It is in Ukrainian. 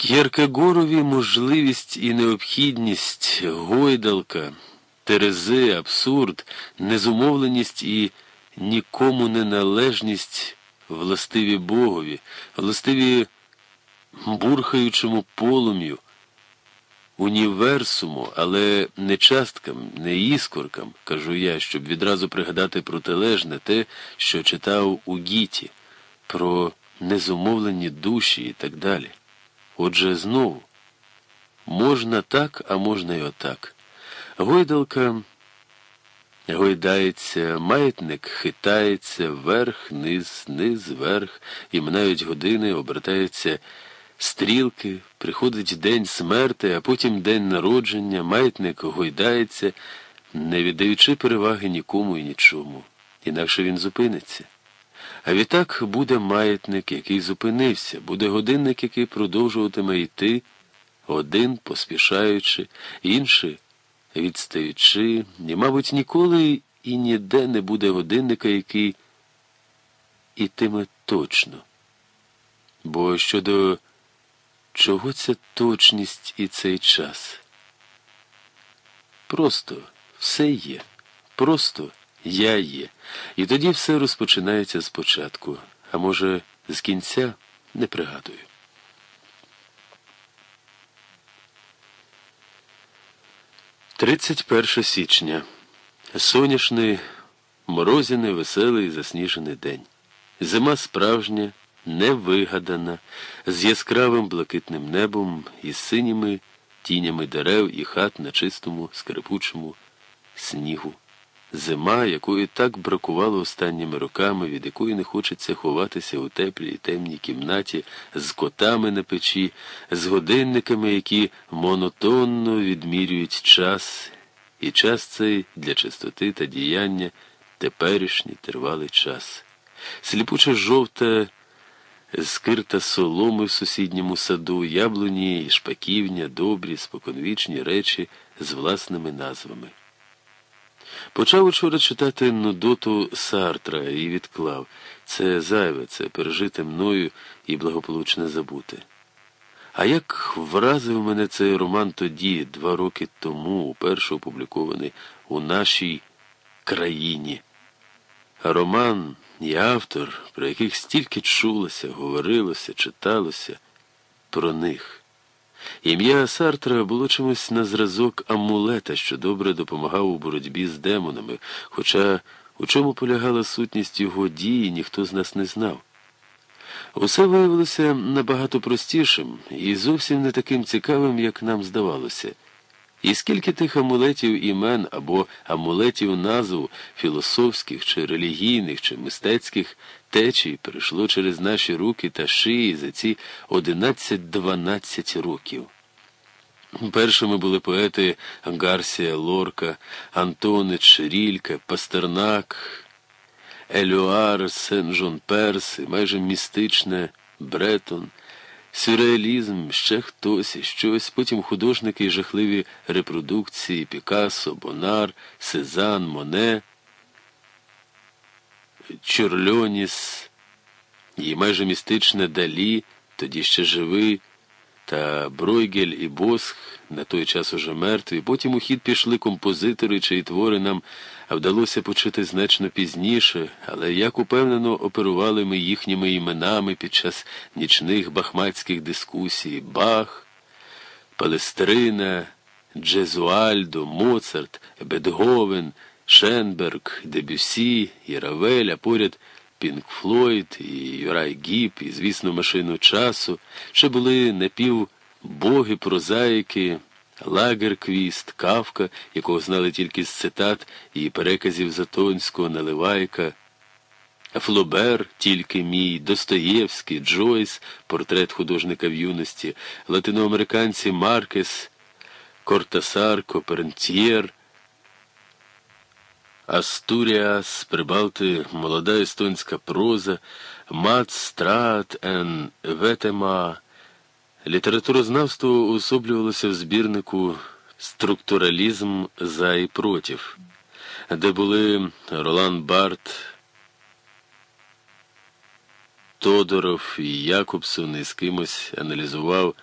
К'єркегорові можливість і необхідність, гойдалка, терези, абсурд, незумовленість і нікому неналежність властиві Богові, властиві бурхаючому полум'ю, універсуму, але не часткам, не іскоркам, кажу я, щоб відразу пригадати протилежне те, що читав у Гіті, про незумовлені душі і так далі. Отже, знову можна так, а можна й отак. Гойдалка гойдається, маятник хитається, вверх, низ, низ, вверх, і минають години, обертаються стрілки, приходить день смерти, а потім день народження, маятник гойдається, не віддаючи переваги нікому і нічому. Інакше він зупиниться. А відтак буде маятник, який зупинився, буде годинник, який продовжуватиме йти, один поспішаючи, інший відстаючи, і, мабуть, ніколи і ніде не буде годинника, який ітиме точно. Бо щодо чого ця точність і цей час? Просто все є, просто я є. І тоді все розпочинається спочатку, а може, з кінця не пригадую. Тридцять перше січня. Соняшний, морозяний, веселий, засніжений день. Зима справжня, невигадана, з яскравим блакитним небом і синіми тінями дерев і хат на чистому, скрипучому снігу. Зима, якої так бракувало останніми роками, від якої не хочеться ховатися у теплій і темній кімнаті, з котами на печі, з годинниками, які монотонно відмірюють час, і час цей для чистоти та діяння теперішній тривалий час. Сліпуче жовта скирта соломи в сусідньому саду, яблуні шпаківня, добрі, споконвічні речі з власними назвами. Почав учора читати Нудоту Сартра і відклав. Це зайве, це пережите мною і благополучне забуте. А як вразив мене цей роман тоді, два роки тому, уперше опублікований у нашій країні. Роман і автор, про яких стільки чулося, говорилося, читалося, про них. Ім'я Сартра було чимось на зразок амулета, що добре допомагав у боротьбі з демонами, хоча у чому полягала сутність його дії, ніхто з нас не знав. Усе виявилося набагато простішим і зовсім не таким цікавим, як нам здавалося. І скільки тих амулетів імен або амулетів назв філософських, чи релігійних, чи мистецьких течій перейшло через наші руки та шиї за ці 11-12 років. Першими були поети Гарсія Лорка, Антонич, Рілька, Пастернак, Елюар, Сен-Жон Перс, і майже містичне Бретон. Сюрреалізм, ще хтось і щось, потім художники і жахливі репродукції. Пікассо, Бонар, Сезан, Моне, Чорльоніс і майже містичне Далі, тоді ще живий, та Бройгель і Босх, на той час уже мертві. Потім у хід пішли композитори, чиї твори нам вдалося почути значно пізніше, але як упевнено оперували ми їхніми іменами під час нічних бахматських дискусій Бах, Палестрина, Джезуальдо, Моцарт, Бетговен, Шенберг, Дебюсі, і Равель, а поряд Pink Floyd і Uriah Heep, і, звісно, машину часу, ще були напівбоги, прозаїки, Лагерквіст, Кафка, якого знали тільки з цитат і переказів Затонського, Наливайка, Флобер, тільки мій, Достоєвський, Джойс, портрет художника в юності, латиноамериканці Маркес, Кортасар, Копернтьєр, Астуріас, Прибалти, молода естонська проза, Мат Страт ен Ветема. Літературознавство уособлювалося в збірнику Структуралізм за і против, де були Ролан Барт, Тодоров і Якобсон і з кимось аналізував.